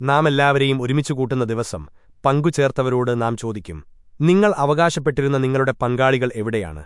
നാം എല്ലാവരെയും ഒരുമിച്ചു കൂട്ടുന്ന ദിവസം പങ്കുചേർത്തവരോട് നാം ചോദിക്കും നിങ്ങൾ അവകാശപ്പെട്ടിരുന്ന നിങ്ങളുടെ പങ്കാളികൾ എവിടെയാണ്?